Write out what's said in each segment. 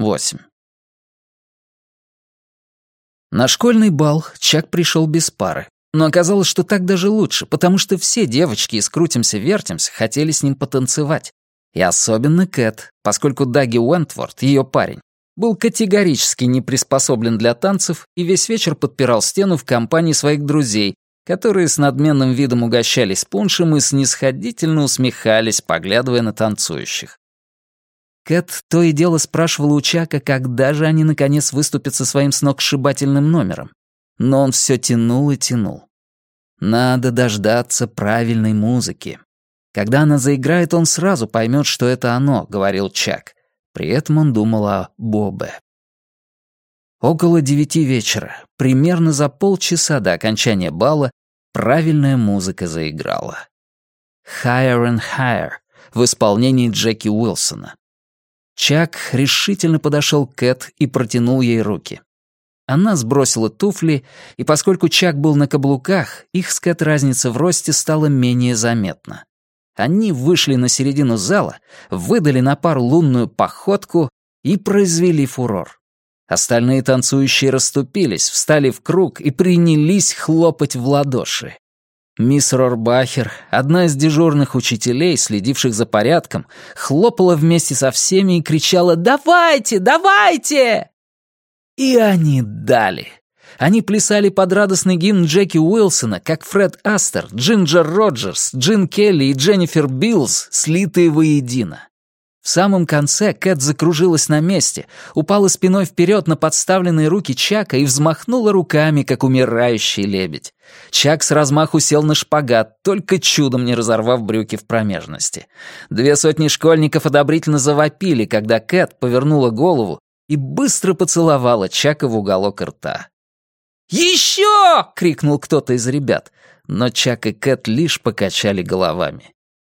8. На школьный бал Чак пришел без пары, но оказалось, что так даже лучше, потому что все девочки из «Крутимся-вертимся» хотели с ним потанцевать. И особенно Кэт, поскольку Даги Уэнтворд, ее парень, был категорически не приспособлен для танцев и весь вечер подпирал стену в компании своих друзей, которые с надменным видом угощались пуншем и снисходительно усмехались, поглядывая на танцующих. Кэт то и дело спрашивала у Чака, когда же они наконец выступят со своим сногсшибательным номером. Но он все тянул и тянул. Надо дождаться правильной музыки. Когда она заиграет, он сразу поймет, что это оно, говорил Чак. При этом он думал о Бобе. Около девяти вечера, примерно за полчаса до окончания бала, правильная музыка заиграла. «Higher and Higher» в исполнении Джеки Уилсона. Чак решительно подошел к Кэт и протянул ей руки. Она сбросила туфли, и поскольку Чак был на каблуках, их с Кэт разница в росте стала менее заметна. Они вышли на середину зала, выдали на пару лунную походку и произвели фурор. Остальные танцующие расступились, встали в круг и принялись хлопать в ладоши. Мисс Рорбахер, одна из дежурных учителей, следивших за порядком, хлопала вместе со всеми и кричала «Давайте! Давайте!» И они дали. Они плясали под радостный гимн Джеки Уилсона, как Фред Астер, Джинджер Роджерс, Джин Келли и Дженнифер Биллс, слитые воедино. В самом конце Кэт закружилась на месте, упала спиной вперед на подставленные руки Чака и взмахнула руками, как умирающий лебедь. Чак с размаху сел на шпагат, только чудом не разорвав брюки в промежности. Две сотни школьников одобрительно завопили, когда Кэт повернула голову и быстро поцеловала Чака в уголок рта. «Еще!» — крикнул кто-то из ребят, но Чак и Кэт лишь покачали головами.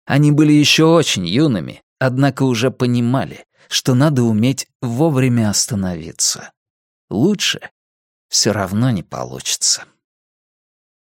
Они были еще очень юными, однако уже понимали, что надо уметь вовремя остановиться. Лучше все равно не получится.